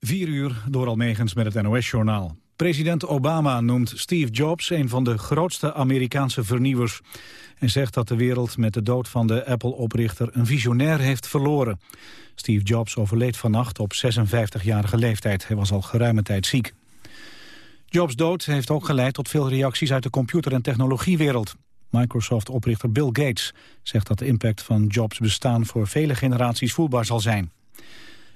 4 uur door Almegens met het NOS-journaal. President Obama noemt Steve Jobs een van de grootste Amerikaanse vernieuwers... en zegt dat de wereld met de dood van de Apple-oprichter een visionair heeft verloren. Steve Jobs overleed vannacht op 56-jarige leeftijd. Hij was al geruime tijd ziek. Jobs dood heeft ook geleid tot veel reacties uit de computer- en technologiewereld. Microsoft-oprichter Bill Gates zegt dat de impact van Jobs bestaan voor vele generaties voelbaar zal zijn.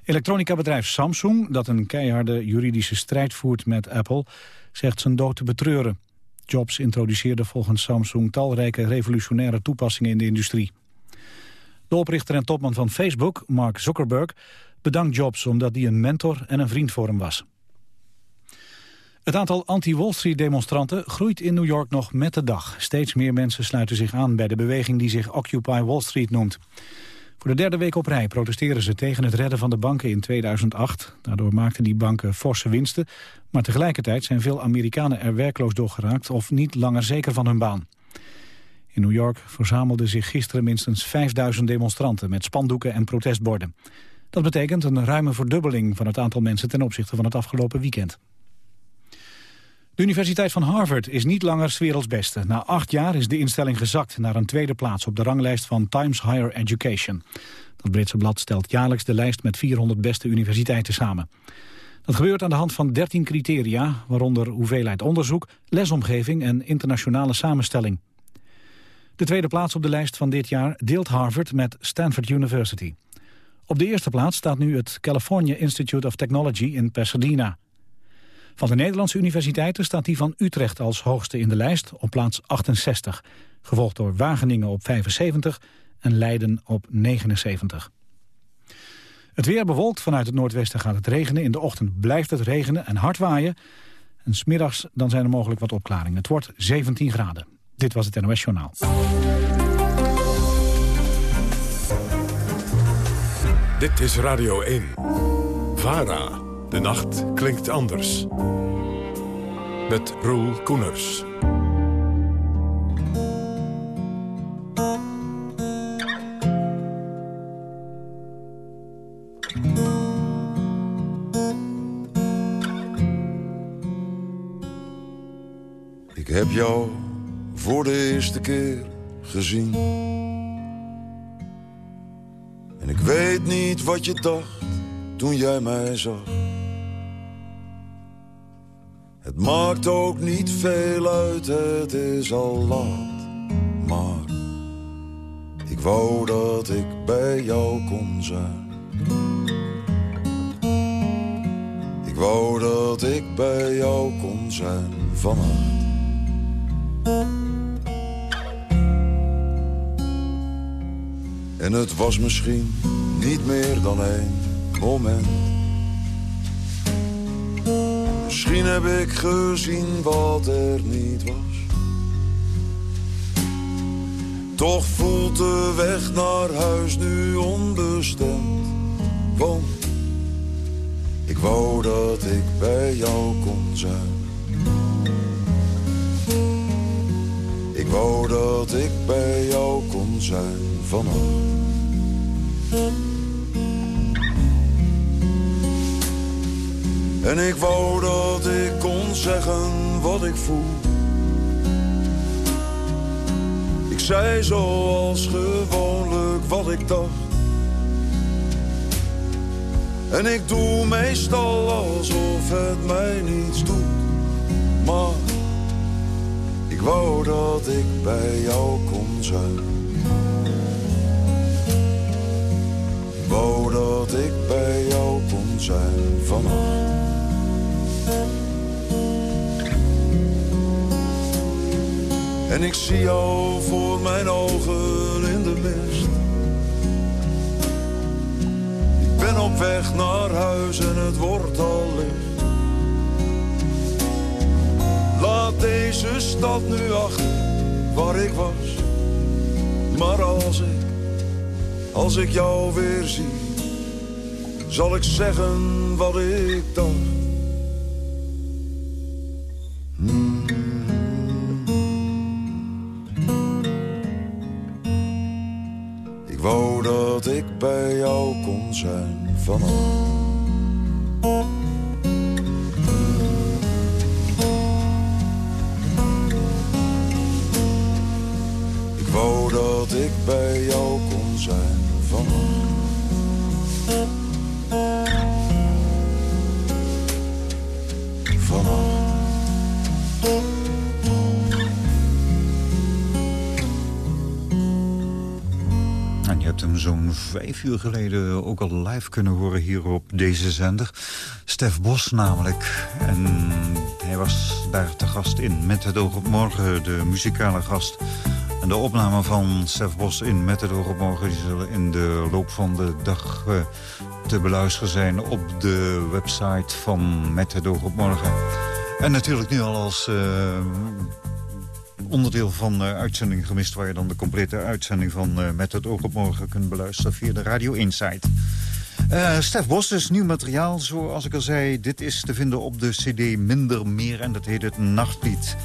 Elektronica-bedrijf Samsung, dat een keiharde juridische strijd voert met Apple, zegt zijn dood te betreuren. Jobs introduceerde volgens Samsung talrijke revolutionaire toepassingen in de industrie. De oprichter en topman van Facebook, Mark Zuckerberg, bedankt Jobs omdat hij een mentor en een vriend voor hem was. Het aantal anti-Wall Street-demonstranten groeit in New York nog met de dag. Steeds meer mensen sluiten zich aan bij de beweging die zich Occupy Wall Street noemt. Voor de derde week op rij protesteren ze tegen het redden van de banken in 2008. Daardoor maakten die banken forse winsten. Maar tegelijkertijd zijn veel Amerikanen er werkloos door geraakt... of niet langer zeker van hun baan. In New York verzamelden zich gisteren minstens 5000 demonstranten... met spandoeken en protestborden. Dat betekent een ruime verdubbeling van het aantal mensen... ten opzichte van het afgelopen weekend. De Universiteit van Harvard is niet langer 's werelds beste. Na acht jaar is de instelling gezakt naar een tweede plaats op de ranglijst van Times Higher Education. Dat Britse blad stelt jaarlijks de lijst met 400 beste universiteiten samen. Dat gebeurt aan de hand van 13 criteria, waaronder hoeveelheid onderzoek, lesomgeving en internationale samenstelling. De tweede plaats op de lijst van dit jaar deelt Harvard met Stanford University. Op de eerste plaats staat nu het California Institute of Technology in Pasadena. Van de Nederlandse universiteiten staat die van Utrecht als hoogste in de lijst op plaats 68. Gevolgd door Wageningen op 75 en Leiden op 79. Het weer bewolkt. Vanuit het noordwesten gaat het regenen. In de ochtend blijft het regenen en hard waaien. En smiddags dan zijn er mogelijk wat opklaringen. Het wordt 17 graden. Dit was het NOS Journaal. Dit is Radio 1. VARA. De nacht klinkt anders. Met Roel Koeners. Ik heb jou voor de eerste keer gezien. En ik weet niet wat je dacht toen jij mij zag. Het maakt ook niet veel uit, het is al laat. Maar ik wou dat ik bij jou kon zijn. Ik wou dat ik bij jou kon zijn vannacht. En het was misschien niet meer dan één moment Misschien heb ik gezien wat er niet was. Toch voelt de weg naar huis nu onbestemd. Want ik wou dat ik bij jou kon zijn. Ik wou dat ik bij jou kon zijn vannacht. En ik wou dat ik kon zeggen wat ik voel. Ik zei zoals gewoonlijk wat ik dacht. En ik doe meestal alsof het mij niets doet. Maar ik wou dat ik bij jou kon zijn. Ik wou dat ik bij jou kon zijn vannacht. En ik zie jou voor mijn ogen in de mist. Ik ben op weg naar huis en het wordt al licht. Laat deze stad nu achter waar ik was. Maar als ik, als ik jou weer zie, zal ik zeggen wat ik dacht. Jou vijf uur geleden ook al live kunnen horen hier op deze zender. Stef Bos namelijk. En hij was daar te gast in Met het oog op morgen, de muzikale gast. En de opname van Stef Bos in Met het oog op morgen... zullen in de loop van de dag uh, te beluisteren zijn... op de website van Met het oog op morgen. En natuurlijk nu al als... Uh, onderdeel van de uitzending gemist... waar je dan de complete uitzending van uh, Met het oog op morgen kunt beluisteren... via de Radio Insight. Uh, Stef Bos, dus nieuw materiaal, zoals ik al zei. Dit is te vinden op de cd Minder Meer en dat heet het Nachtlied.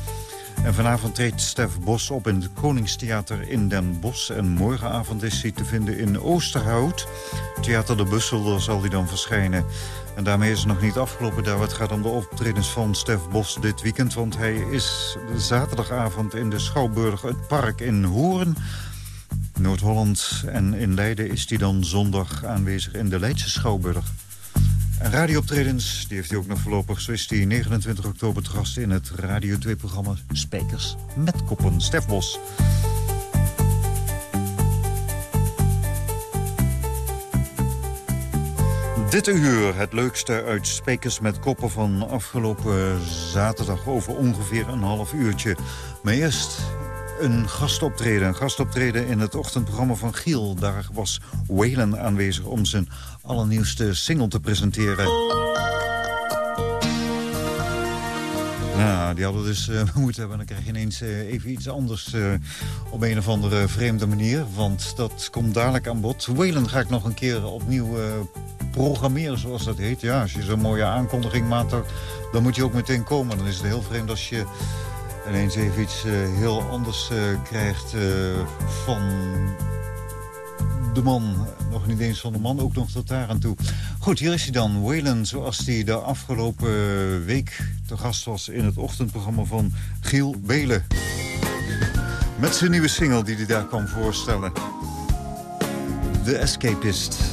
En vanavond treedt Stef Bos op in het Koningstheater in Den Bosch. En morgenavond is hij te vinden in Oosterhout. Theater de Bussel, daar zal hij dan verschijnen. En daarmee is het nog niet afgelopen daar. Het gaat om de optredens van Stef Bos dit weekend. Want hij is zaterdagavond in de Schouwburg, het park in Hoorn. Noord-Holland. En in Leiden is hij dan zondag aanwezig in de Leidse Schouwburg. En radiooptredens, die heeft hij ook nog voorlopig. Zo is hij 29 oktober te gast in het Radio 2-programma Spijkers met Koppen. Stef Bos. Dit uur het leukste uit Spekers met Koppen van afgelopen zaterdag over ongeveer een half uurtje. Maar eerst een gastoptreden. Een gastoptreden in het ochtendprogramma van Giel. Daar was Waylon aanwezig om zijn allernieuwste single te presenteren. Ja, die hadden dus uh, moeten hebben. Dan krijg je ineens uh, even iets anders uh, op een of andere vreemde manier. Want dat komt dadelijk aan bod. Wayland ga ik nog een keer opnieuw programmeren, zoals dat heet. Ja, als je zo'n mooie aankondiging maakt, dan moet je ook meteen komen. Dan is het heel vreemd als je ineens even iets heel anders krijgt van de man. Nog niet eens van de man, ook nog tot daar aan toe. Goed, hier is hij dan. Waylon, zoals hij de afgelopen week te gast was... in het ochtendprogramma van Giel Belen. Met zijn nieuwe single die hij daar kwam voorstellen. The Escapist.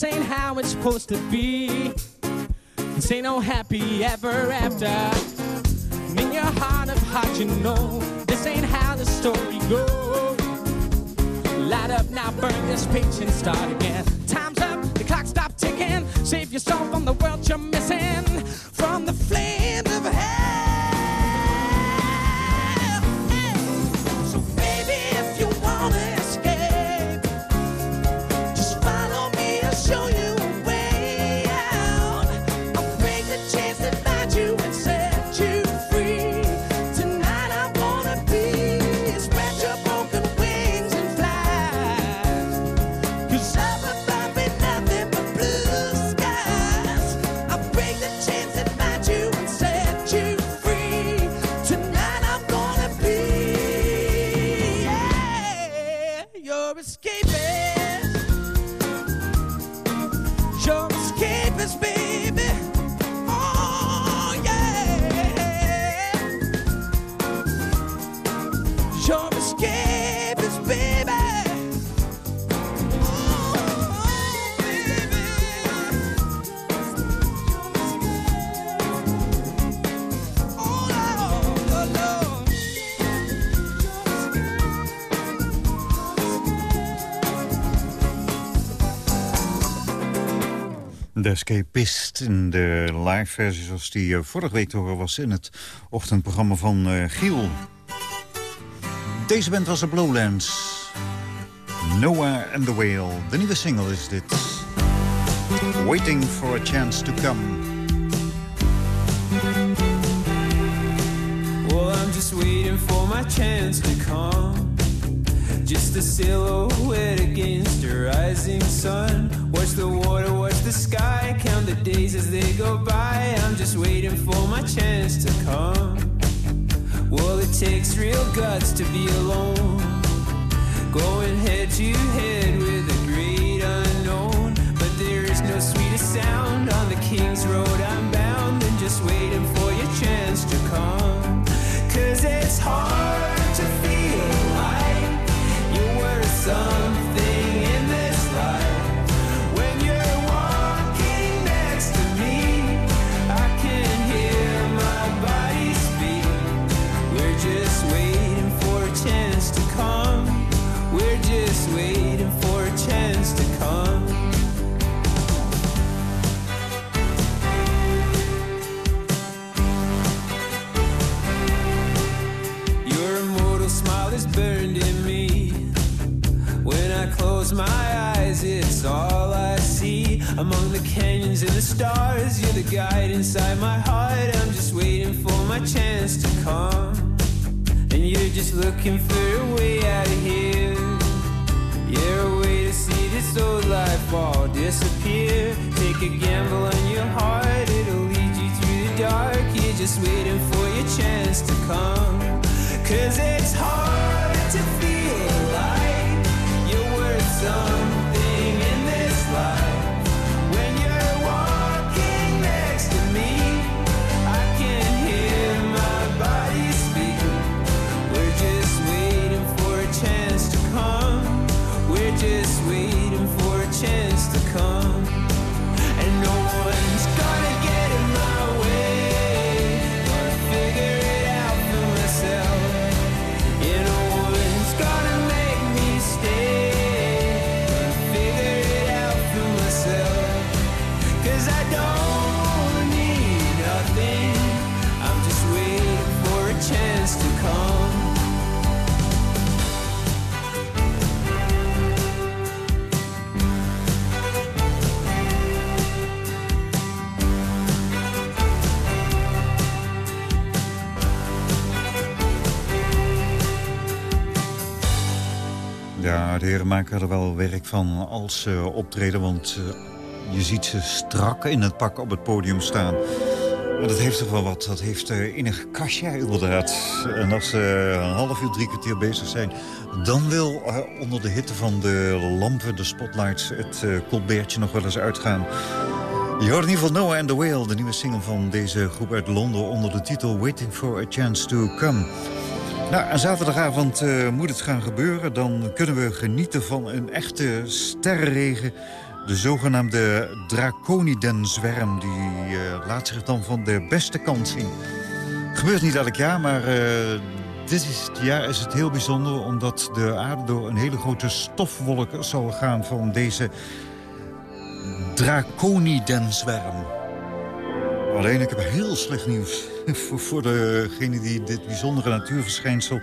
This ain't how it's supposed to be. This ain't no happy ever after. In your heart of hearts, you know this ain't how the story goes. Light up now, burn this page and start again. Time's up, the clock stopped ticking. Save yourself De Escapist in de live versie zoals die uh, vorige week te horen was... in het ochtendprogramma van uh, Giel. Deze band was de Blowlands. Noah and the Whale. De nieuwe single is dit. Waiting for a chance to come. Well, I'm just waiting for my chance to come. Just a silhouette against the rising sun. Watch the water, watch the sky, count the days as they go by. I'm just waiting for my chance to come. Well, it takes real guts to be alone. Going head to head with a great unknown. But there is no sweeter sound on the King's Road. I'm bound and just waiting for your chance to come. Cause it's hard to feel sun. Close my eyes, it's all I see. Among the canyons and the stars, you're the guide inside my heart. I'm just waiting for my chance to come. And you're just looking for a way out of here. Yeah, a way to see this old life all disappear. Take a gamble on your heart, it'll lead you through the dark. You're just waiting for your chance to come. Cause it's hard to feel de heren maken er wel werk van als ze optreden. Want eh, je ziet ze strak in het pak op het podium staan. Maar dat heeft toch wel wat. Dat heeft uh, enig kastje inderdaad. En als ze een half uur, drie kwartier bezig zijn... dan wil eh, onder de hitte van de lampen, de spotlights... het uh, nog wel eens uitgaan. Je hoort in ieder geval Noah and the Whale, de nieuwe single van deze groep uit Londen... onder de titel Waiting for a Chance to Come. Nou, zaterdagavond uh, moet het gaan gebeuren. Dan kunnen we genieten van een echte sterrenregen. De zogenaamde Draconiden-zwerm. Die uh, laat zich dan van de beste kant zien. Gebeurt niet elk jaar, maar uh, dit is, jaar is het heel bijzonder... omdat de aarde door een hele grote stofwolk zal gaan van deze Draconiden-zwerm. Alleen, ik heb heel slecht nieuws voor, voor degenen die dit bijzondere natuurverschijnsel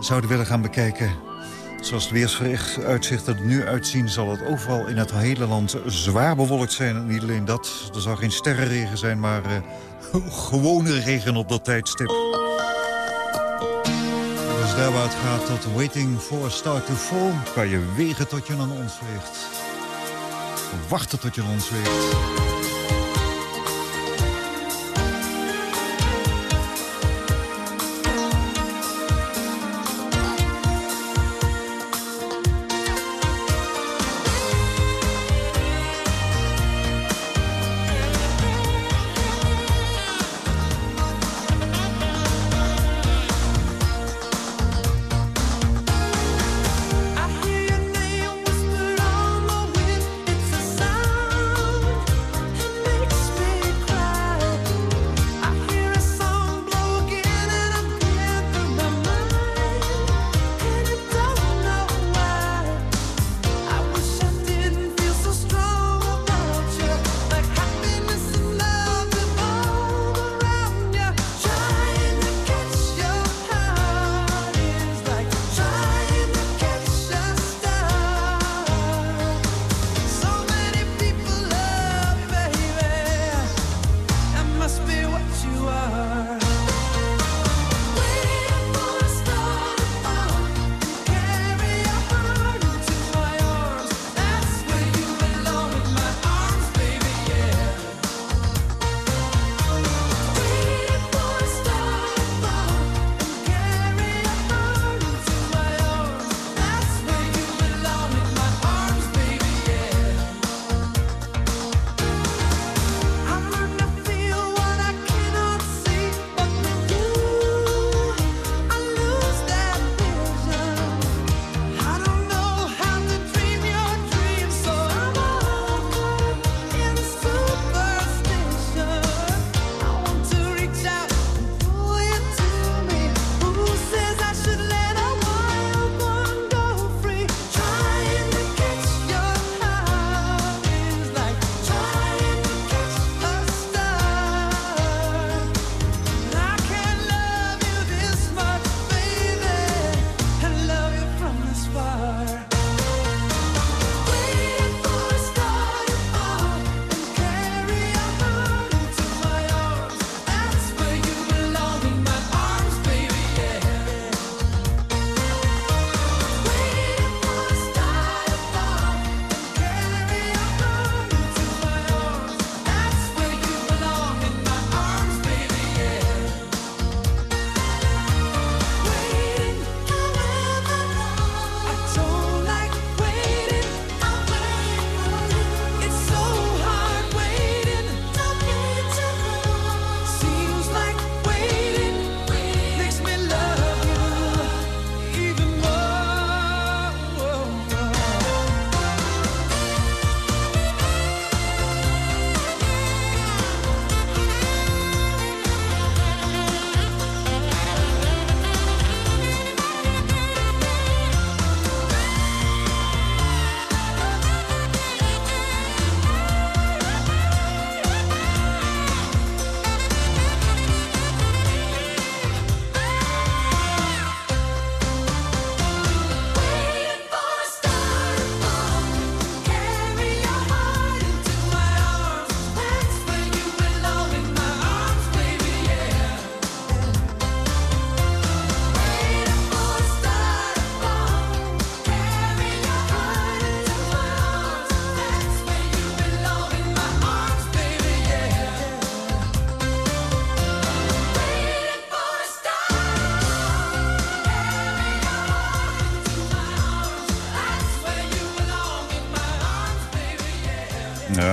zouden willen gaan bekijken. Zoals het weersuitzicht er nu uitzien... zal het overal in het hele land zwaar bewolkt zijn. En niet alleen dat, er zal geen sterrenregen zijn... maar uh, gewone regen op dat tijdstip. Dus daar waar het gaat tot waiting for a star to fall... kan je wegen tot je naar ons weegt. Wachten tot je naar ons weegt.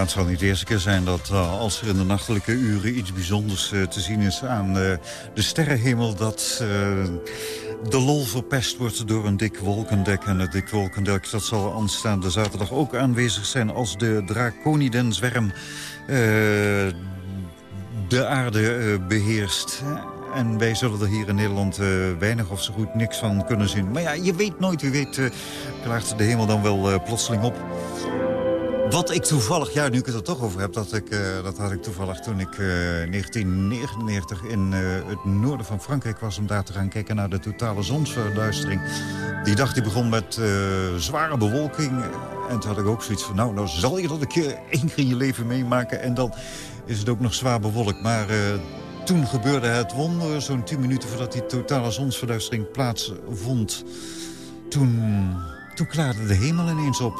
Het zal niet de eerste keer zijn dat uh, als er in de nachtelijke uren iets bijzonders uh, te zien is aan uh, de sterrenhemel... dat de lol verpest wordt door een dik wolkendek. En het dik wolkendek dat zal aanstaande zaterdag ook aanwezig zijn... als de Draconiden-zwerm de aarde beheerst. En wij zullen er hier in Nederland weinig of zo goed niks van kunnen zien. Maar ja, je weet nooit, wie weet klaart de hemel dan wel plotseling op. Wat ik toevallig, ja, nu ik het er toch over heb... dat, ik, dat had ik toevallig toen ik in 1999 in het noorden van Frankrijk was... om daar te gaan kijken naar de totale zonsverduistering. Die dag die begon met zware bewolking. En toen had ik ook zoiets van, nou, nou zal je dat een keer één keer in je leven meemaken... en dan is het ook nog zwaar bewolkt. Maar toen gebeurde het wonder, zo'n tien minuten voordat die totale zonsverduistering plaatsvond. Toen, toen klaarde de hemel ineens op.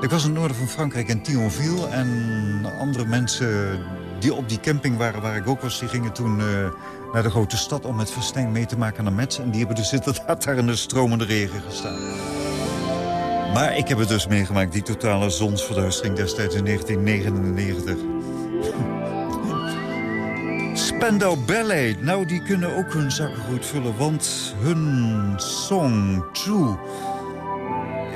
Ik was in het noorden van Frankrijk in Thionville en andere mensen die op die camping waren waar ik ook was... die gingen toen uh, naar de grote stad om met Verstijn mee te maken naar Metz. En die hebben dus inderdaad daar in de stromende regen gestaan. Maar ik heb het dus meegemaakt, die totale zonsverduistering destijds in 1999. Spandau Ballet, nou die kunnen ook hun zakken goed vullen... want hun song True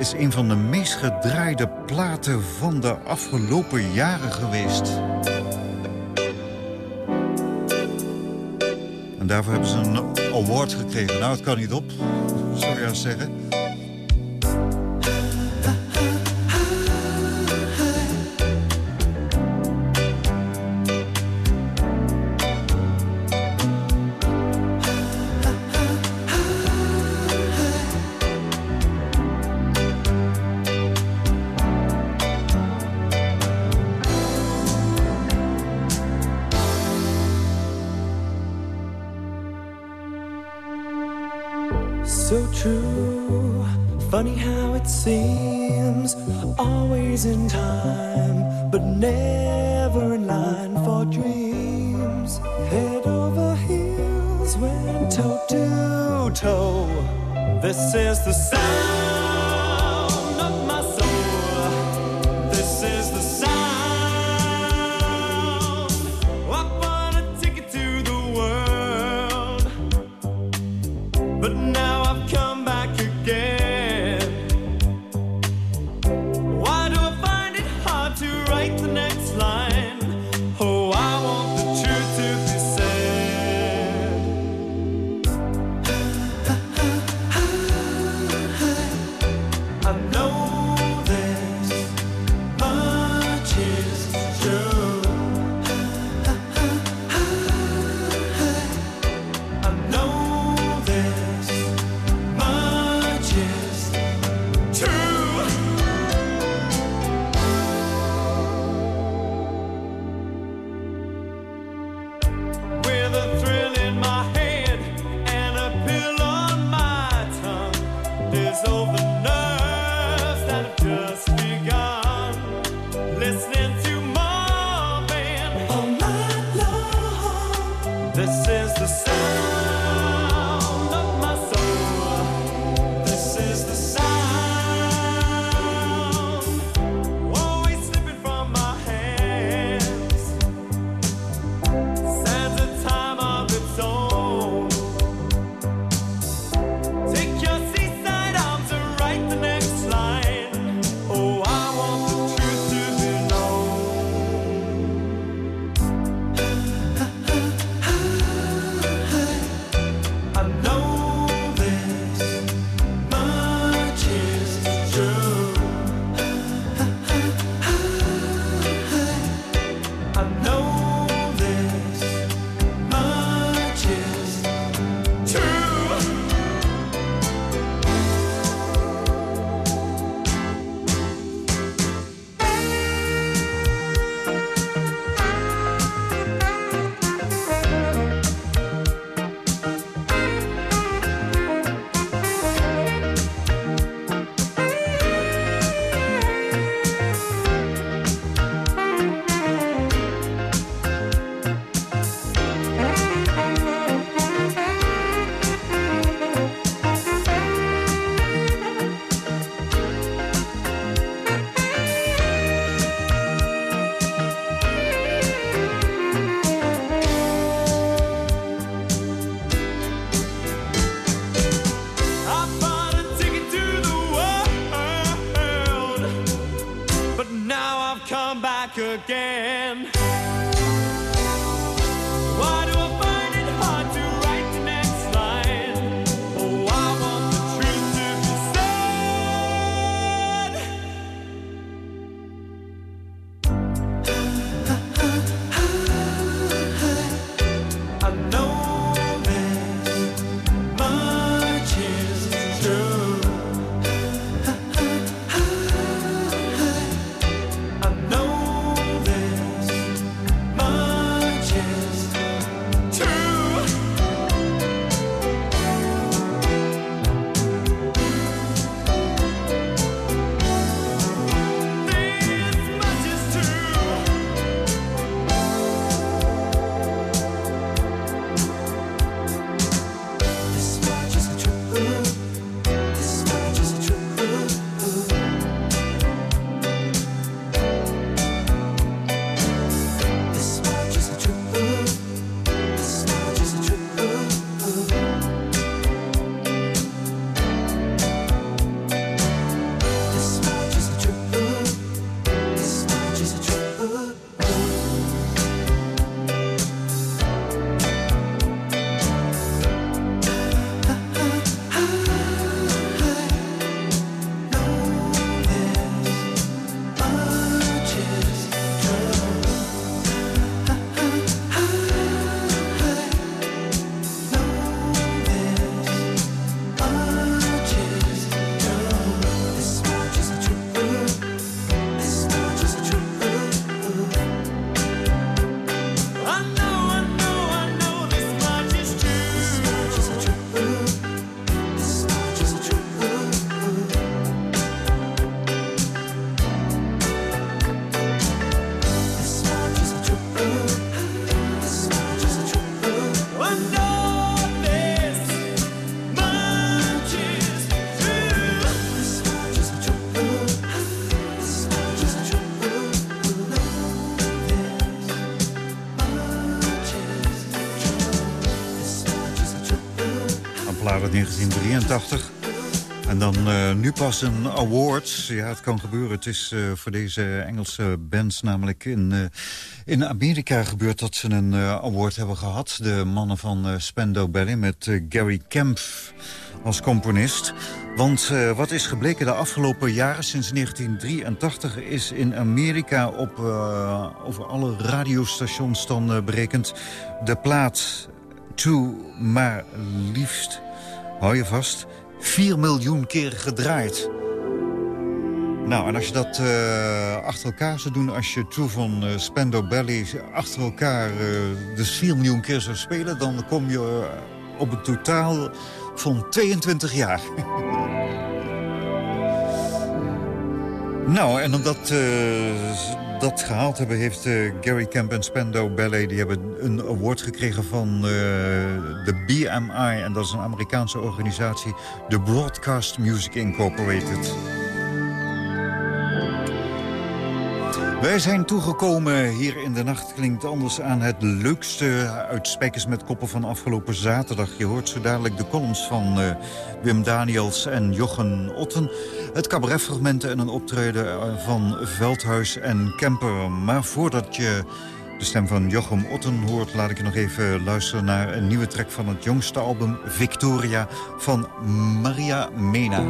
is een van de meest gedraaide platen van de afgelopen jaren geweest. En daarvoor hebben ze een award gekregen. Nou, het kan niet op, zou je zeggen. Pas een award. Ja, het kan gebeuren. Het is eh, voor deze Engelse bands namelijk in, eh, in Amerika gebeurd... dat ze een eh, award hebben gehad. De mannen van Spendo Ballet met Gary Kemp als componist. Want wat is gebleken de afgelopen jaren, sinds 1983... is in Amerika op, over alle radiostations dan berekend... de plaat To maar liefst, hou je vast, 4 miljoen keer gedraaid. Nou, en als je dat eh, achter elkaar zou doen, als je True van eh, Spendo Ballet achter elkaar eh, dus 4 miljoen keer zou spelen, dan kom je eh, op een totaal van 22 jaar. nou, en omdat dat gehaald hebben, heeft eh, Gary Kemp en Spendo Ballet... die hebben een award gekregen van eh, de BMI. En dat is een Amerikaanse organisatie, de Broadcast Music Incorporated. Wij zijn toegekomen hier in de nacht klinkt anders aan het leukste uit Spijkers met Koppen van afgelopen zaterdag. Je hoort zo dadelijk de columns van eh, Wim Daniels en Jochen Otten. Het cabaretfragmenten en een optreden eh, van Veldhuis en Kemper. Maar voordat je de stem van Jochem Otten hoort... laat ik je nog even luisteren naar een nieuwe track van het jongste album Victoria van Maria Mena.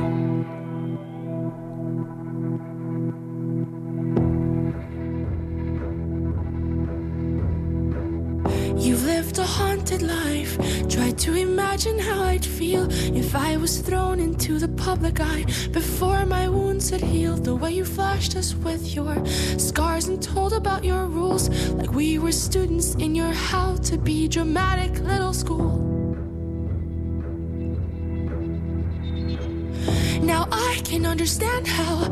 Life. Try to imagine how I'd feel if I was thrown into the public eye before my wounds had healed. The way you flashed us with your scars and told about your rules like we were students in your how to be dramatic little school. Now I can understand how,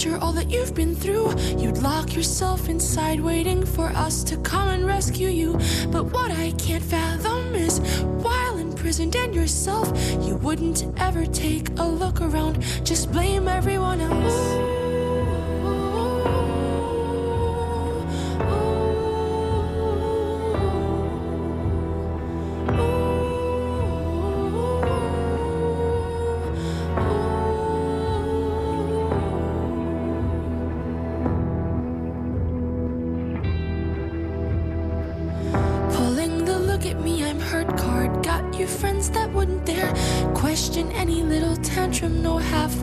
after all that you've been through, you'd lock yourself inside waiting for us to come and rescue you. But what I can't fathom is while imprisoned in yourself, you wouldn't ever take a look around, just blame everyone else.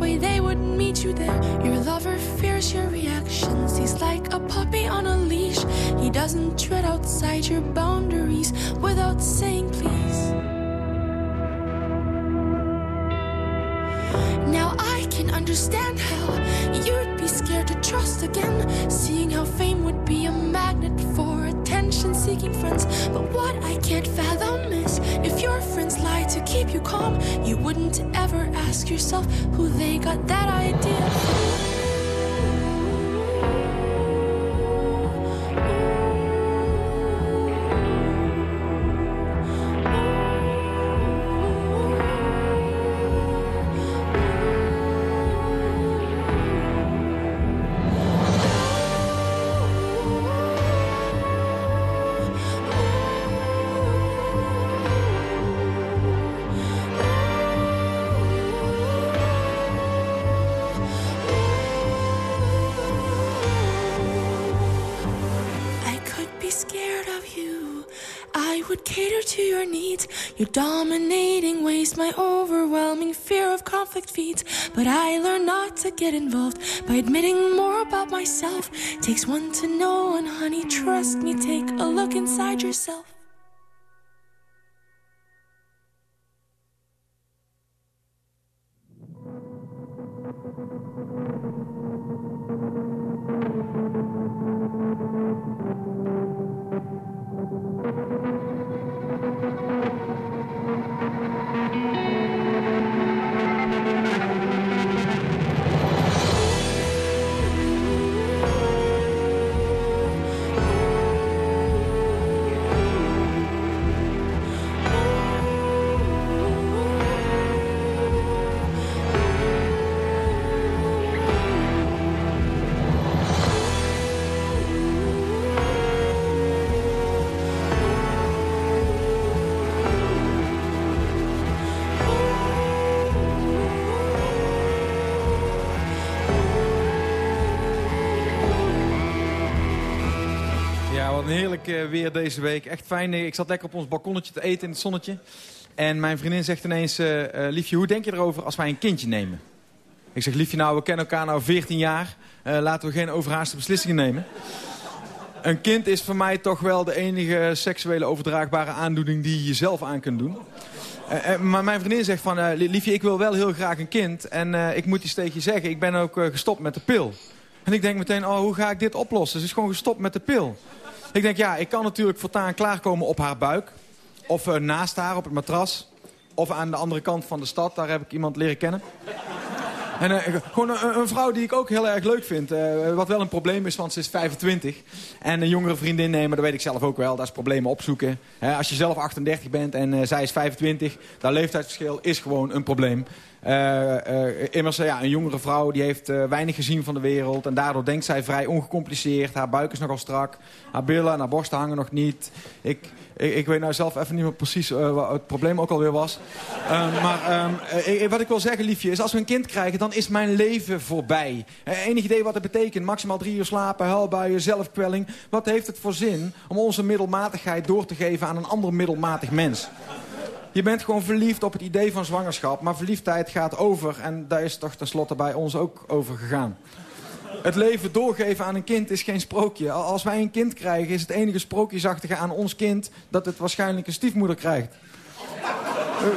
Halfway, they wouldn't meet you there. Your lover fears your reactions. He's like a puppy on a leash. He doesn't tread outside your boundaries without saying please. Now I can understand how you'd be scared to trust again, seeing how fame would be a magnet for attention seeking friends. But what I can't fathom is friends lie to keep you calm, you wouldn't ever ask yourself who they got that idea from. Dominating ways, my overwhelming fear of conflict feeds. But I learn not to get involved by admitting more about myself. Takes one to know, and honey, trust me, take a look inside yourself. Eh, weer deze week. Echt fijn. Ik zat lekker op ons balkonnetje te eten in het zonnetje. En mijn vriendin zegt ineens, eh, eh, Liefje, hoe denk je erover als wij een kindje nemen? Ik zeg, Liefje, nou, we kennen elkaar nou 14 jaar. Eh, laten we geen overhaaste beslissingen nemen. Een kind is voor mij toch wel de enige seksuele overdraagbare aandoening die je jezelf aan kunt doen. Eh, eh, maar mijn vriendin zegt van, eh, Liefje, ik wil wel heel graag een kind. En eh, ik moet iets tegen zeggen, ik ben ook eh, gestopt met de pil. En ik denk meteen, oh, hoe ga ik dit oplossen? Ze is gewoon gestopt met de pil. Ik denk, ja, ik kan natuurlijk voortaan klaarkomen op haar buik. Of eh, naast haar op het matras. Of aan de andere kant van de stad, daar heb ik iemand leren kennen. En eh, gewoon een, een vrouw die ik ook heel erg leuk vind. eh, wat wel een probleem is, want ze is 25. En een jongere vriendin nemen, dat weet ik zelf ook wel. Dat is problemen opzoeken. Hè, als je zelf 38 bent en eh, zij is 25, dat leeftijdsverschil is gewoon een probleem. Immers, ja, een jongere vrouw die heeft weinig gezien van de wereld. En daardoor denkt zij vrij ongecompliceerd. Haar buik is nogal strak. Haar billen en haar borsten hangen nog niet. Ik, ik, ik weet nou zelf even niet meer precies eh, wat het probleem ook alweer was. Eh, maar ehm, eh, wat ik wil zeggen, liefje, is als we een kind krijgen, dan is mijn leven voorbij. Eh, enig idee wat het betekent? Maximaal drie uur slapen, huilbuien, zelfkwelling. Wat heeft het voor zin om onze middelmatigheid door te geven aan een ander middelmatig mens? Je bent gewoon verliefd op het idee van zwangerschap. Maar verliefdheid gaat over. En daar is toch tenslotte bij ons ook over gegaan. Het leven doorgeven aan een kind is geen sprookje. Al- Als wij een kind krijgen, is het enige sprookjesachtige aan ons kind... dat het waarschijnlijk een stiefmoeder krijgt. Eh,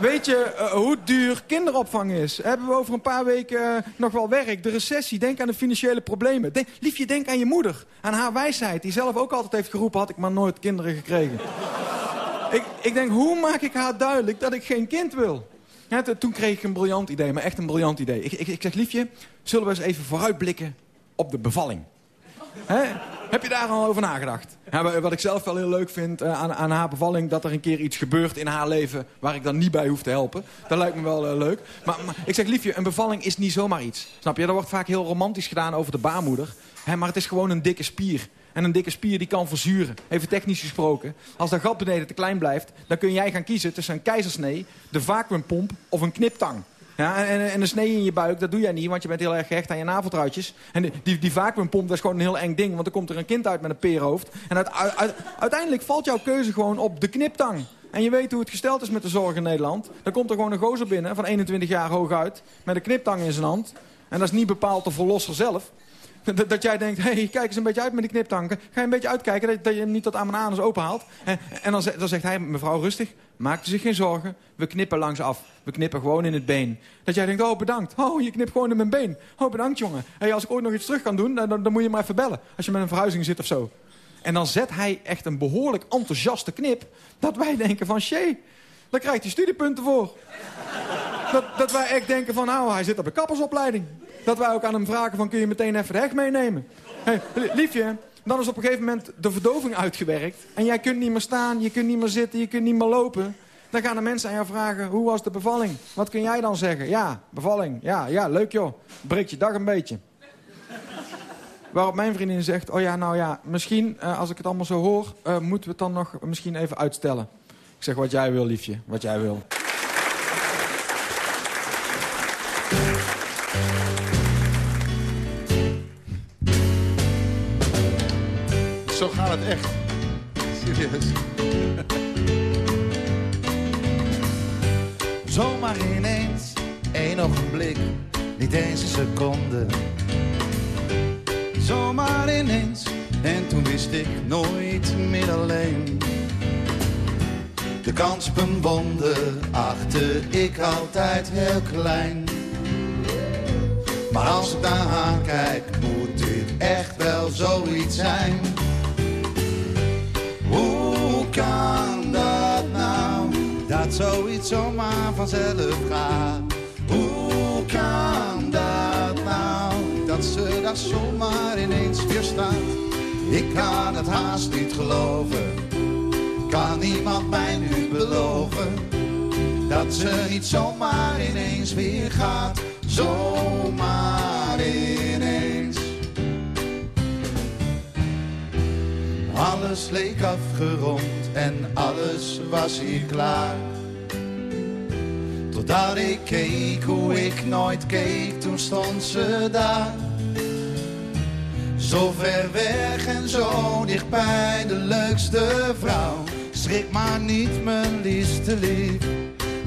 Weet je eh, hoe duur kinderopvang is? Hebben we over een paar weken eh, nog wel werk? De recessie, denk aan de financiële problemen. Liefje, denk aan je moeder. Aan haar wijsheid, die zelf ook altijd heeft geroepen... had ik maar nooit kinderen gekregen. Ik, ik denk, hoe maak ik haar duidelijk dat ik geen kind wil? Toen kreeg ik een briljant idee, maar echt een briljant idee. Ik, ik, ik zeg, liefje, zullen we eens even vooruitblikken op de bevalling? Heb je daar al over nagedacht? Wat ik zelf wel heel leuk vind eh, aan, aan haar bevalling... dat er een keer iets gebeurt in haar leven waar ik dan niet bij hoef te helpen. Dat lijkt me wel eh, leuk. Maar, ik zeg, liefje, een bevalling is niet zomaar iets. Snap je? Er wordt vaak heel romantisch gedaan over de baarmoeder. Maar het is gewoon een dikke spier. En een dikke spier die kan verzuren. Even technisch gesproken. Als dat gat beneden te klein blijft... dan kun jij gaan kiezen tussen een keizersnee... de vacuümpomp of een kniptang. Ja, en, en een snee in je buik, dat doe jij niet, want je bent heel erg gehecht aan je naveltruitjes. En die, die, vacuümpomp, dat is gewoon een heel eng ding, want dan komt er een kind uit met een peerhoofd. En uit, uit- uiteindelijk valt jouw keuze gewoon op de kniptang. en je weet hoe het gesteld is met de zorg in Nederland... dan komt er gewoon een gozer binnen van 21 jaar hooguit... met een kniptang in zijn hand. En dat is niet bepaald de verlosser zelf. Dat, jij denkt, hé, hey, kijk eens een beetje uit met die kniptanken. Ga je een beetje uitkijken dat, dat je niet tot aan mijn anus openhaalt. En, en dan, dan zegt hij, mevrouw, rustig, maak u zich geen zorgen. We knippen langs af. We knippen gewoon in het been. Dat jij denkt, oh, bedankt. Oh, je knipt gewoon in mijn been. Oh, bedankt, jongen. Hey, als ik ooit nog iets terug kan doen, dan, dan, moet je maar even bellen. Als je met een verhuizing zit of zo. En dan zet hij echt een behoorlijk enthousiaste knip... dat wij denken van, shee, daar krijgt hij studiepunten voor. Dat, dat wij echt denken van, nou, hij zit op de kappersopleiding. Dat wij ook aan hem vragen van, kun je meteen even de heg meenemen? Hey, liefje, dan is op een gegeven moment de verdoving uitgewerkt. En jij kunt niet meer staan, je kunt niet meer zitten, je kunt niet meer lopen. Dan gaan de mensen aan jou vragen, hoe was de bevalling? Wat kun jij dan zeggen? Ja, bevalling. Ja, ja, leuk joh. Breekt je dag een beetje. Waarop mijn vriendin zegt, oh ja, nou ja, misschien, uh, als ik het allemaal zo hoor... Uh, moeten we het dan nog misschien even uitstellen. Ik zeg, wat jij wil, liefje, wat jij wil. Echt. Serieus. Zomaar ineens, één ogenblik, niet eens een seconde. Zomaar ineens, en toen wist ik nooit meer alleen. De kans op een achtte ik altijd heel klein. Maar als ik naar haar kijk, moet dit echt wel zoiets zijn. Kan dat nou, dat zoiets zomaar vanzelf gaat? Hoe kan dat nou, dat ze daar zomaar ineens weer staat? Ik kan het haast niet geloven, kan iemand mij nu beloven? Dat ze niet zomaar ineens weer gaat, zomaar Alles leek afgerond en alles was hier klaar. Totdat ik keek hoe ik nooit keek, toen stond ze daar. Zo ver weg en zo dichtbij, de leukste vrouw. Schrik maar niet, mijn liefste lief.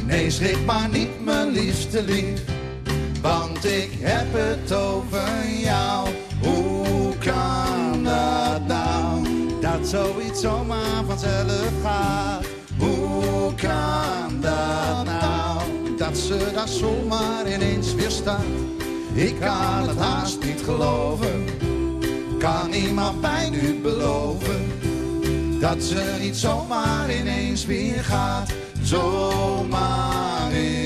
Nee, schrik maar niet, mijn liefste lief. Want ik heb het over jou. Zoiets zomaar vanzelf gaat. Hoe kan dat nou? Dat ze daar zomaar ineens weer staat. Ik kan het haast niet geloven. Kan iemand mij nu beloven? Dat ze niet zomaar ineens weer gaat. Zomaar ineens.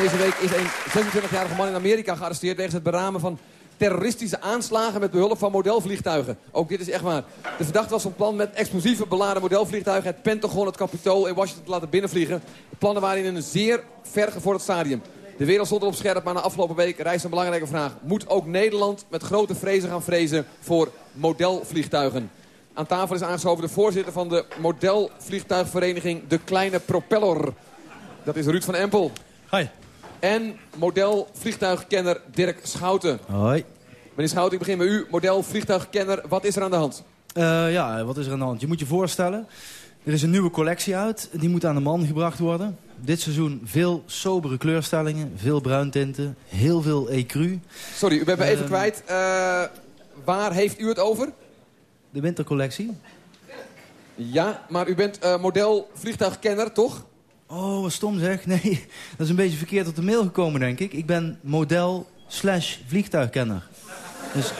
Deze week is een 26-jarige man in Amerika gearresteerd... wegens het beramen van terroristische aanslagen met behulp van modelvliegtuigen. Ook dit is echt waar. De verdachte was van plan met explosieve beladen modelvliegtuigen... het Pentagon, het Capitool in Washington te laten binnenvliegen. De plannen waren in een zeer ver gevorderd stadium. De wereld stond erop scherp, maar na afgelopen week rijst een belangrijke vraag. Moet ook Nederland met grote vrezen gaan vrezen voor modelvliegtuigen? Aan tafel is aangeschoven de voorzitter van de modelvliegtuigvereniging De Kleine Propeller. Dat is Ruud van Empel. Hoi. En modelvliegtuigkenner Dirk Schouten. Hoi. Meneer Schouten, ik begin met u. Modelvliegtuigkenner, wat is er aan de hand? Uh, ja, wat is er aan de hand? Je moet je voorstellen, er is een nieuwe collectie uit. Die moet aan de man gebracht worden. Dit seizoen veel sobere kleurstellingen, veel bruintinten, heel veel ecru. Sorry, u bent me even uh, kwijt. Uh, waar heeft u het over? De wintercollectie. Ja, maar u bent model vliegtuigkenner, toch? Oh, wat stom zeg. Nee, dat is een beetje verkeerd op de mail gekomen, denk ik. Ik ben model slash vliegtuigkenner. Dus...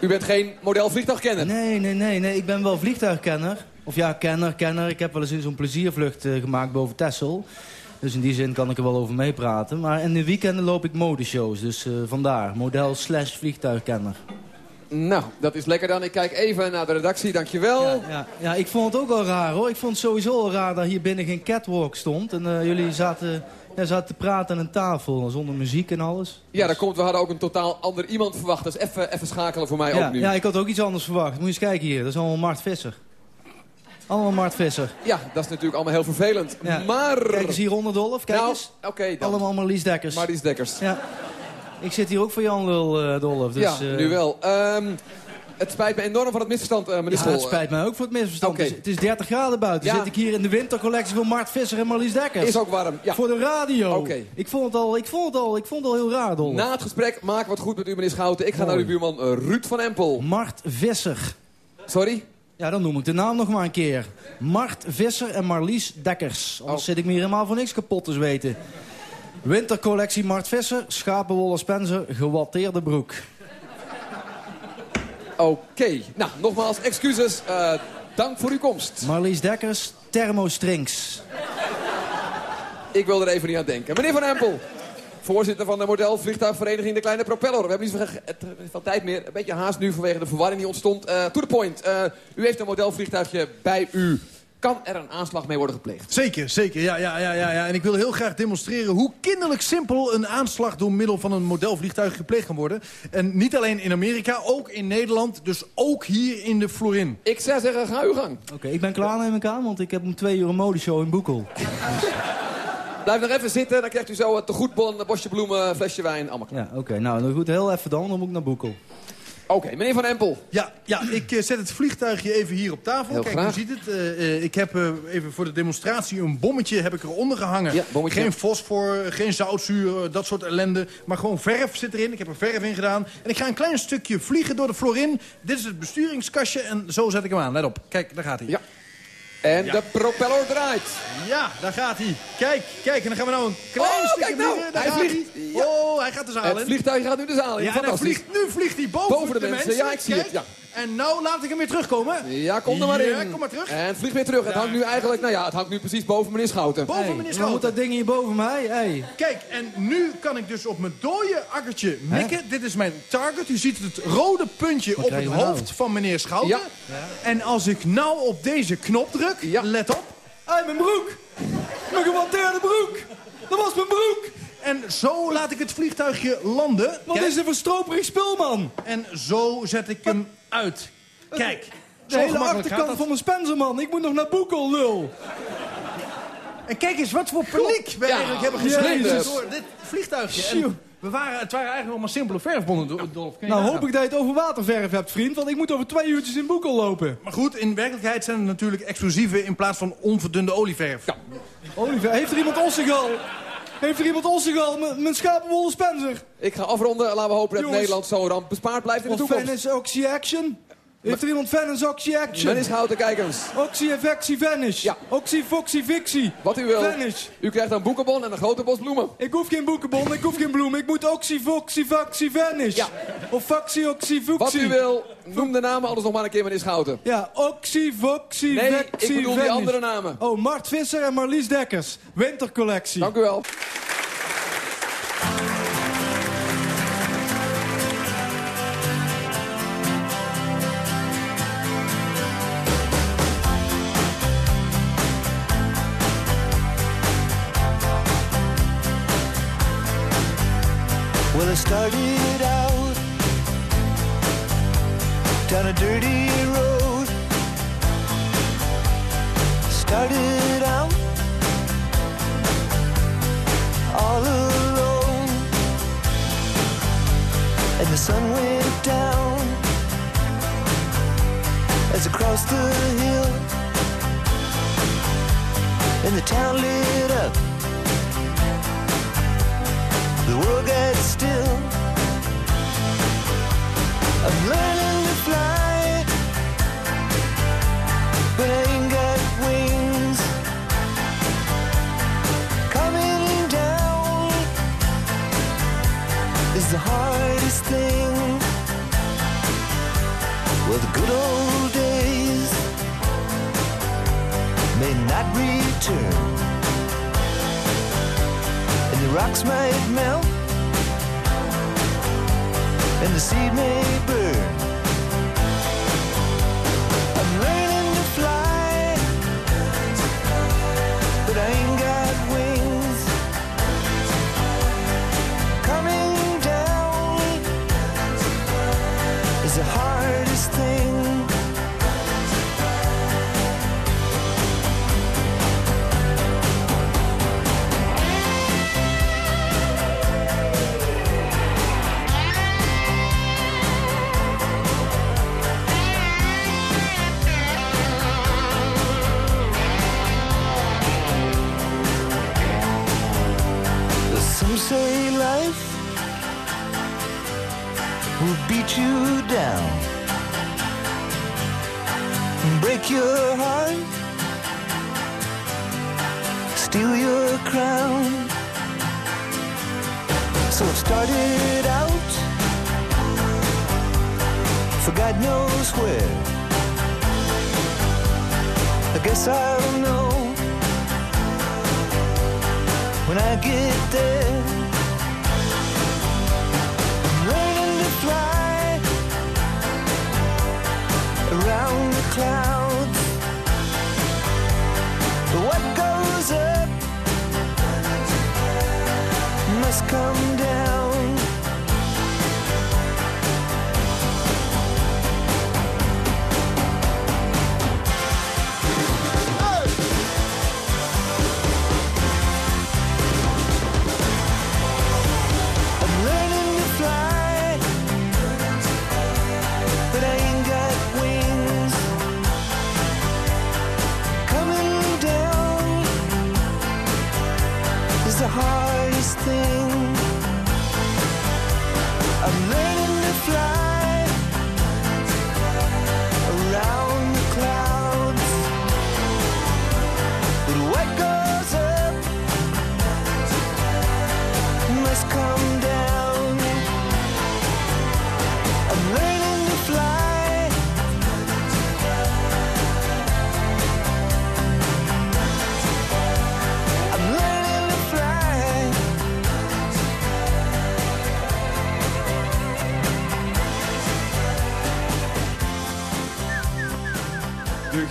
U bent geen model vliegtuigkenner? Nee, nee, nee, nee. Ik ben wel vliegtuigkenner. Of ja, kenner, kenner. Ik heb wel eens zo'n pleziervlucht uh, gemaakt boven Texel. Dus in die zin kan ik er wel over meepraten. Maar in de weekenden loop ik modeshows. Dus uh, vandaar, model slash vliegtuigkenner. Nou, dat is lekker dan. Ik kijk even naar de redactie, dankjewel. Ja, ja, ja, ik vond het ook al raar hoor. Ik vond het sowieso al raar dat hier binnen geen catwalk stond. En uh, jullie zaten, ja, zaten te praten aan een tafel, zonder muziek en alles. Ja, dat komt. We hadden ook een totaal ander iemand verwacht. Dus even, even schakelen voor mij ja, ook nu. Ja, ik had ook iets anders verwacht. Moet je eens kijken hier. Dat is allemaal Mart Visser. Allemaal Mart Visser. Ja, dat is natuurlijk allemaal heel vervelend. Ja. Maar... Kijk eens hier onder Dolf, kijk nou, eens. Oké dan. Allemaal Marlies Dekkers. Marlies Dekkers. Ja. Ik zit hier ook voor Jan Lul, eh, Dolf. Dus, ja, eh, nu wel. Ehm, het spijt me enorm van het misverstand, eh meneer Ja, School. het spijt mij ook voor het misverstand. Het, is, het is 30 graden buiten. Ja. Zit ik hier in de wintercollectie van Mart Visser en Marlies Dekkers. Is ook warm, ja. Voor de radio. Ik vond het al, ik vond het al, ik vond het al heel raar, Dolf. Na het gesprek maken we het goed met u, meneer Schouten. Ik ga Mooi. naar uw buurman Ruud van Empel. Mart Visser. Sorry? Ja, dan noem ik de naam nog maar een keer. Mart Visser en Marlies Dekkers. Anders Oh. zit ik me hier helemaal voor niks kapot te zweten. Wintercollectie Mart Visser, schapenwolle Spencer, gewatteerde broek. Oké. Nou, nogmaals, excuses. Eh, dank voor uw komst. Marlies Dekkers, thermostrings. Ik wil er even niet aan denken. Meneer Van Empel, voorzitter van de modelvliegtuigvereniging De Kleine Propeller. We hebben niet eh, veel tijd meer. Een beetje haast nu vanwege de verwarring die ontstond. Eh to the point. U heeft een modelvliegtuigje bij u. Kan er een aanslag mee worden gepleegd? Zeker, zeker. Ja, ja, ja, ja, ja. En ik wil heel graag demonstreren hoe kinderlijk simpel een aanslag door middel van een modelvliegtuig gepleegd kan worden. En niet alleen in Amerika, ook in Nederland. Dus ook hier in de Florin. Ik zou zeggen, ga uw gang. Oké, ik ben klaar neem ik aan, want ik heb om twee uur een modeshow in Boekel. Blijf nog even zitten, dan krijgt u zo een goedbon, een bosje bloemen, een flesje wijn, allemaal klaar. Ja, oké. Nou, dan goed, heel even dan, dan moet ik naar Boekel. Oké, meneer Van Empel. Ja, ja ik eh, zet het vliegtuigje even hier op tafel. Heel Kijk, graag. u ziet het. Eh, eh, ik heb even voor de demonstratie een bommetje heb ik eronder gehangen. Ja, bommetje. Geen fosfor, geen zoutzuur, dat soort ellende. Maar gewoon verf zit erin. Ik heb er verf in gedaan. En ik ga een klein stukje vliegen door de Florin. Dit is het besturingskastje en zo zet ik hem aan. Let op. Kijk, daar gaat hij. Ja. En Ja. de propeller draait. Ja, daar gaat hij. Kijk, kijk. En dan gaan we nou een klein Oh, stukje kijk nou. Daar Hij gaat vliegt. hij. Ja. Oh, hij gaat de zaal Het in. vliegtuig gaat nu de zaal in. Ja, en hij vliegt, nu vliegt hij boven, Boven de mensen. Ja, ik zie het, ja. En nou laat ik hem weer terugkomen. Ja, kom er maar in. Ja, kom maar terug. En het vliegt weer terug. Het hangt nu eigenlijk, nou ja, het hangt nu precies boven meneer Schouten. Boven Hey, meneer Schouten. moet dat ding hier boven mij? Hey. Kijk, en nu kan ik dus op mijn dode akkertje mikken. Dit is mijn target. U ziet het rode puntje op het we nou? hoofd van meneer Schouten. Ja. En als ik nou op deze knop druk, Ja. let op. Hey, mijn broek! Mijn gewatteerde broek! Dat was mijn broek! En zo laat ik het vliegtuigje landen. Wat Kijk. is dit voor stroperig spul, man? En zo zet ik hem uit. Kijk, De hele achterkant van mijn Spencer, man. Ik moet nog naar Boekel, lul. En kijk eens wat voor paniek we Ja, eigenlijk hebben gezeten door dit vliegtuigje. En we waren, het waren eigenlijk maar simpele verfbonnen, Dolf. Nou, hoop ik dat je het over waterverf hebt, vriend. Want ik moet over twee uurtjes in Boekel lopen. Maar goed, in werkelijkheid zijn het natuurlijk explosieven in plaats van onverdunde olieverf. Ja. Oliver, heeft er iemand Ossegal? Heeft er iemand Ossegal? M- Mijn schapenwolle Spencer? Ik ga afronden. Laten we hopen dat Jongens. Nederland zo'n ramp bespaard blijft in de toekomst. Venice Oxy Action? Heeft er iemand Venice Oxy Action? Meneer Schouten, kijk eens. Oxy Vexy Vanish. Ja. Oxy Foxy Vixy. Wat u wil. Vanish. U krijgt een boekenbon en een grote bos bloemen. Ik hoef geen boekenbon, ik hoef geen bloem. Ik moet Oxy Foxy Foxy Vanish. Ja. Of Foxy Oxy Foxy. Wat u wil. Noem de namen anders nog maar een keer, meneer Schouten. Ja, Oxy Foxy Nee, ik bedoel die Vanish. andere namen. Oh, Mart Visser en Marlies Dekkers. Wintercollectie. Dank u wel. Well, say life will beat you down, and break your heart, steal your crown. So it started out for God knows where. I guess I'll know when I get there. Around the clouds. What goes up must come down.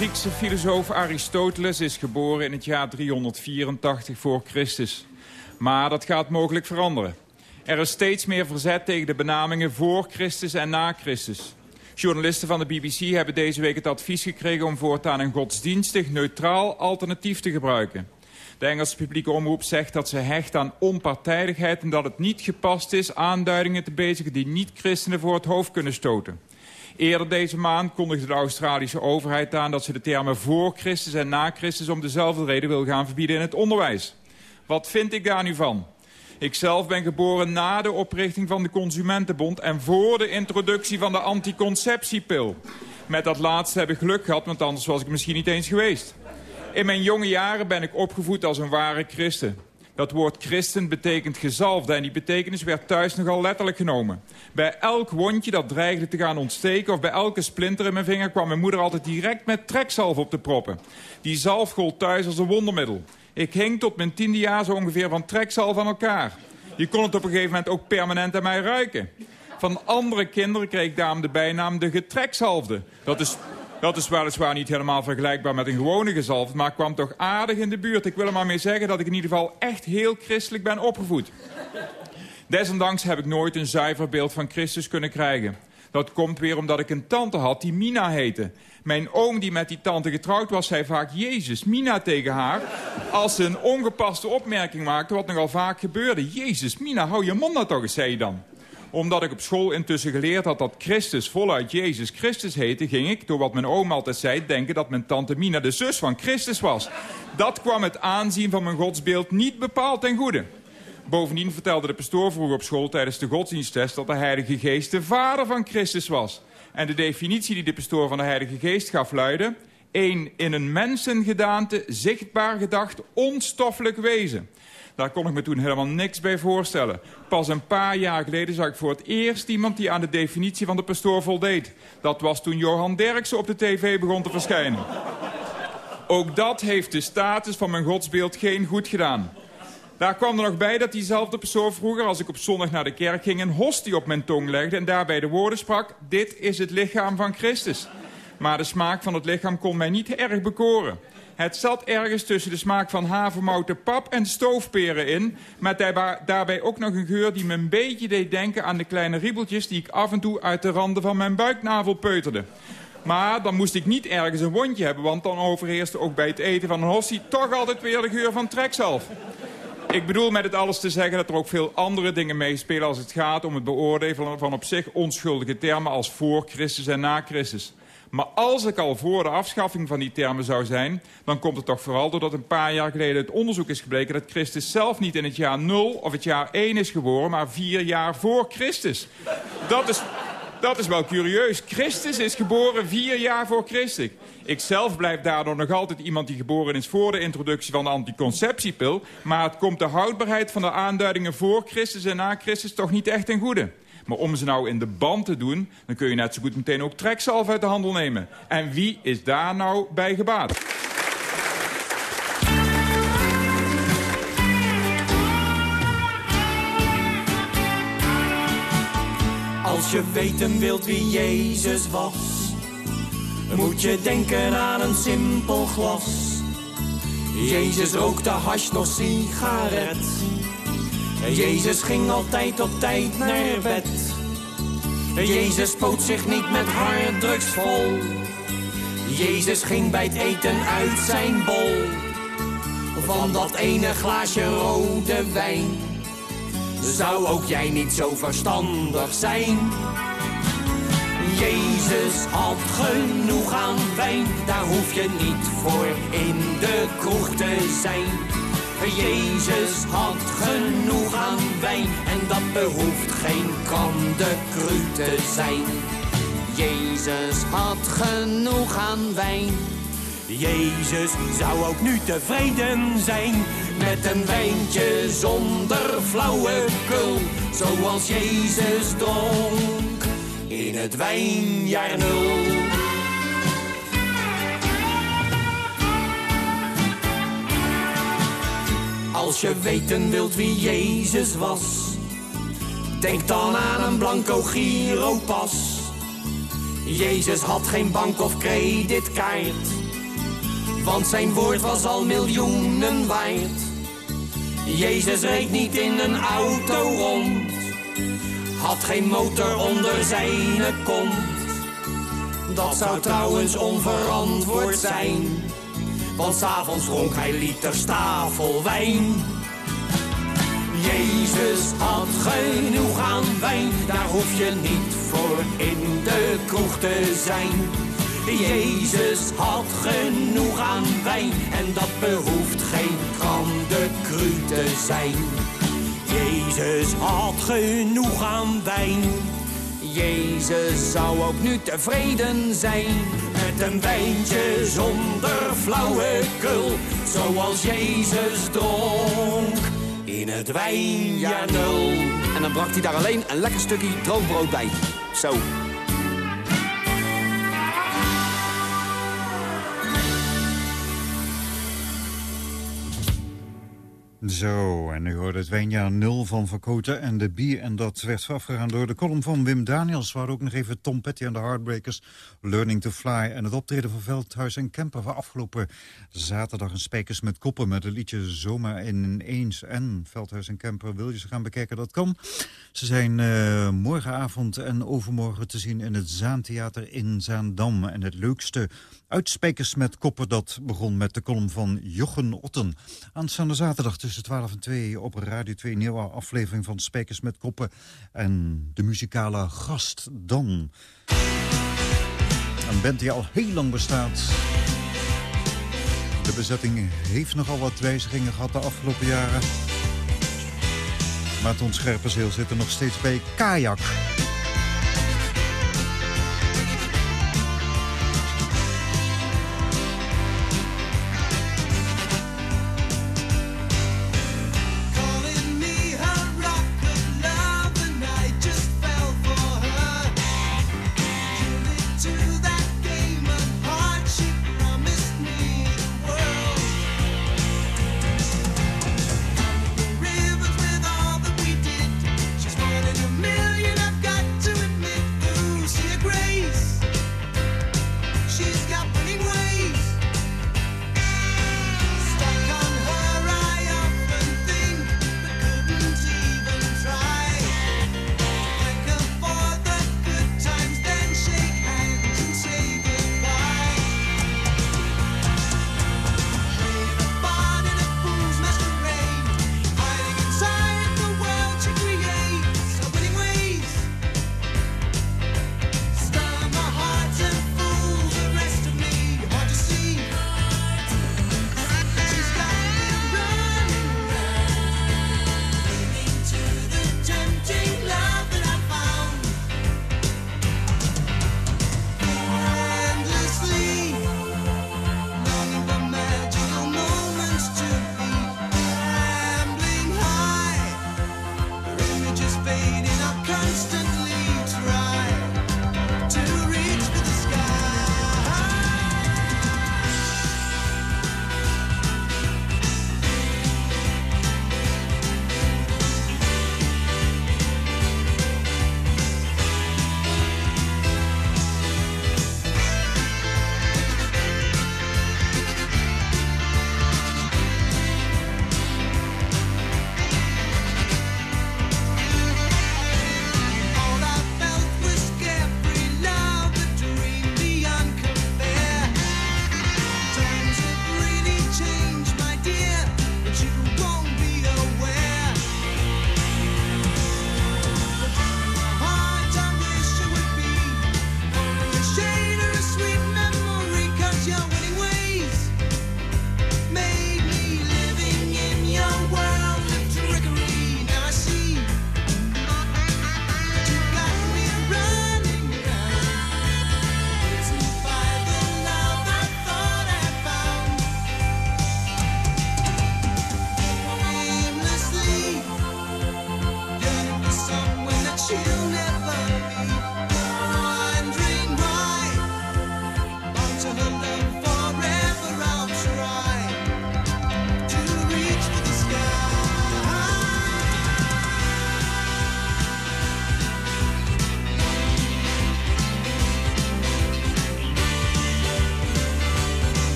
Griekse filosoof Aristoteles is geboren in het jaar 384 voor Christus. Maar dat gaat mogelijk veranderen. Er is steeds meer verzet tegen de benamingen voor Christus en na Christus. Journalisten van de BBC hebben deze week het advies gekregen om voortaan een godsdienstig, neutraal alternatief te gebruiken. De Engelse publieke omroep zegt dat ze hecht aan onpartijdigheid en dat het niet gepast is aanduidingen te bezigen die niet-christenen voor het hoofd kunnen stoten. Eerder deze maand kondigde de Australische overheid aan dat ze de termen voor Christus en na Christus om dezelfde reden wil gaan verbieden in het onderwijs. Wat vind ik daar nu van? Ik zelf ben geboren na de oprichting van de Consumentenbond en voor de introductie van de anticonceptiepil. Met dat laatste heb ik geluk gehad, want anders was ik misschien niet eens geweest. In mijn jonge jaren ben ik opgevoed als een ware christen. Dat woord christen betekent gezalfde en die betekenis werd thuis nogal letterlijk genomen. Bij elk wondje dat dreigde te gaan ontsteken of bij elke splinter in mijn vinger kwam mijn moeder altijd direct met trekzalf op te proppen. Die zalf gold thuis als een wondermiddel. Ik hing tot mijn tiende jaar zo ongeveer van trekzalf aan elkaar. Je kon het op een gegeven moment ook permanent aan mij ruiken. Van andere kinderen kreeg ik daarom de bijnaam de getrekzalfde. Dat is, dat is weliswaar niet helemaal vergelijkbaar met een gewone gezalfde... maar kwam toch aardig in de buurt. Ik wil er maar mee zeggen dat ik in ieder geval echt heel christelijk ben opgevoed. Desondanks heb ik nooit een zuiver beeld van Christus kunnen krijgen. Dat komt weer omdat ik een tante had die Mina heette. Mijn oom die met die tante getrouwd was, zei vaak Jezus, Mina tegen haar. Als ze een ongepaste opmerking maakte, wat nogal vaak gebeurde. Jezus, Mina, hou je mond nou toch eens, zei je dan. Omdat ik op school intussen geleerd had dat Christus voluit Jezus Christus heette... ging ik, door wat mijn oom altijd zei, denken dat mijn tante Mina de zus van Christus was. Dat kwam het aanzien van mijn godsbeeld niet bepaald ten goede. Bovendien vertelde de pastoor vroeger op school tijdens de godsdiensttest... dat de Heilige Geest de vader van Christus was. En de definitie die de pastoor van de Heilige Geest gaf luidde... een in een mensengedaante, zichtbaar gedacht, onstoffelijk wezen. Daar kon ik me toen helemaal niks bij voorstellen. Pas een paar jaar geleden zag ik voor het eerst iemand die aan de definitie van de pastoor voldeed. Dat was toen Johan Derksen op de tv begon te verschijnen. Ook dat heeft de status van mijn godsbeeld geen goed gedaan. Daar kwam er nog bij dat diezelfde persoon vroeger, als ik op zondag naar de kerk ging, een hostie op mijn tong legde en daarbij de woorden sprak, dit is het lichaam van Christus. Maar de smaak van het lichaam kon mij niet erg bekoren. Het zat ergens tussen de smaak van havermouten pap en stoofperen in, met daarbij ook nog een geur die me een beetje deed denken aan de kleine riebeltjes die ik af en toe uit de randen van mijn buiknavel peuterde. Maar dan moest ik niet ergens een wondje hebben, want dan overheerste ook bij het eten van een hostie toch altijd weer de geur van trekzalf. Ik bedoel met het alles te zeggen dat er ook veel andere dingen meespelen... als het gaat om het beoordelen van op zich onschuldige termen als voor Christus en na Christus. Maar als ik al voor de afschaffing van die termen zou zijn... dan komt het toch vooral doordat een paar jaar geleden het onderzoek is gebleken... dat Christus zelf niet in het jaar 0 of het jaar 1 is geboren... maar vier jaar voor Christus. Dat is, dat is wel curieus. Christus is geboren vier jaar voor Christus. Ik zelf blijf daardoor nog altijd iemand die geboren is voor de introductie van de anticonceptiepil. Maar het komt de houdbaarheid van de aanduidingen voor Christus en na Christus toch niet echt ten goede. Maar om ze nou in de band te doen, dan kun je net zo goed meteen ook trekzalf uit de handel nemen. En wie is daar nou bij gebaat? Als je weten wilt wie Jezus was, moet je denken aan een simpel glas. Jezus rookte hash nog sigaret. Jezus ging altijd op tijd naar bed. Jezus spoot zich niet met harddrugs vol. Jezus ging bij het eten uit zijn bol. Van dat ene glaasje rode wijn. Zou ook jij niet zo verstandig zijn? Jezus had genoeg aan wijn, daar hoef je niet voor in de kroeg te zijn. Jezus had genoeg aan wijn en dat behoeft geen kandekru te zijn. Jezus had genoeg aan wijn. Jezus zou ook nu tevreden zijn met een wijntje zonder flauwekul, zoals Jezus dronk in het wijnjaar nul. Als je weten wilt wie Jezus was, denk dan aan een blanco giropas. Jezus had geen bank of creditkaart, want zijn woord was al miljoenen waard. Jezus reed niet in een auto rond, had geen motor onder zijn kont. Dat zou trouwens onverantwoord zijn, want s'avonds dronk hij liters tafelwijn. Jezus had genoeg aan wijn, daar hoef je niet voor in de kroeg te zijn. Jezus had genoeg aan wijn en dat behoeft geen kandekru te zijn. Jezus had genoeg aan wijn. Jezus zou ook nu tevreden zijn een wijntje zonder flauwekul, zoals Jezus dronk in het wijnjaar nul. En dan bracht hij daar alleen een lekker stukje droogbrood bij. Zo. Zo, en u hoorde het wijnjaar 0 van Verkoten en de bier. En dat werd afgegaan door de column van Wim Daniels. Waar ook nog even Tom Petty en de Heartbreakers, Learning to Fly. En het optreden van Veldhuis en Kemper van afgelopen zaterdag. Een spijkers met koppen met het liedje Zomaar ineens. En Veldhuis en Kemper, wil je ze gaan bekijken? Dat kan. Ze zijn eh, morgenavond en overmorgen te zien in het Zaantheater in Zaandam. En het leukste uit Spijkers met Koppen, dat begon met de column van Jochen Otten. Aanstaande zaterdag tussen 12 en 2 op Radio 2 nieuwe aflevering van Spijkers met Koppen. En de muzikale gast dan. Een band die al heel lang bestaat. De bezetting heeft nogal wat wijzigingen gehad de afgelopen jaren. Maar Ton Scherpenzeel zit er nog steeds bij Kajak.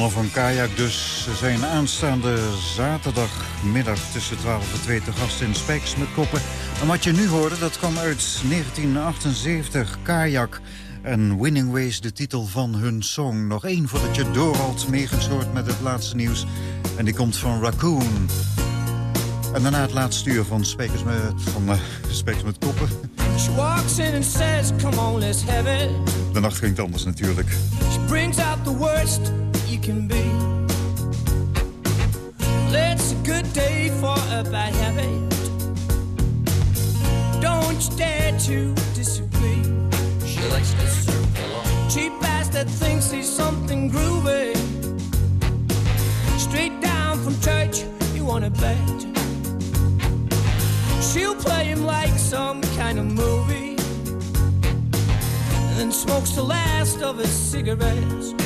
Mannen van Kajak dus Ze zijn aanstaande zaterdagmiddag tussen 12 en 2 te gast in Spijkers met Koppen. En wat je nu hoorde, dat kwam uit 1978, Kajak. En Winning Ways, de titel van hun song. Nog één voordat je doorhalt meegeshoord met het laatste nieuws. En die komt van Raccoon. En daarna het laatste uur van Spijkers met, van, uh, Spijkers met Koppen. She walks in and says, come on, let's have it. De nacht klinkt anders natuurlijk. She brings out the worst can be. It's a good day for a bad habit. Don't you dare to disagree. She likes to serve along. Cheap ass that thinks he's something groovy. Straight down from church, you wanna bet. She'll play him like some kind of movie. And then smokes the last of his cigarettes.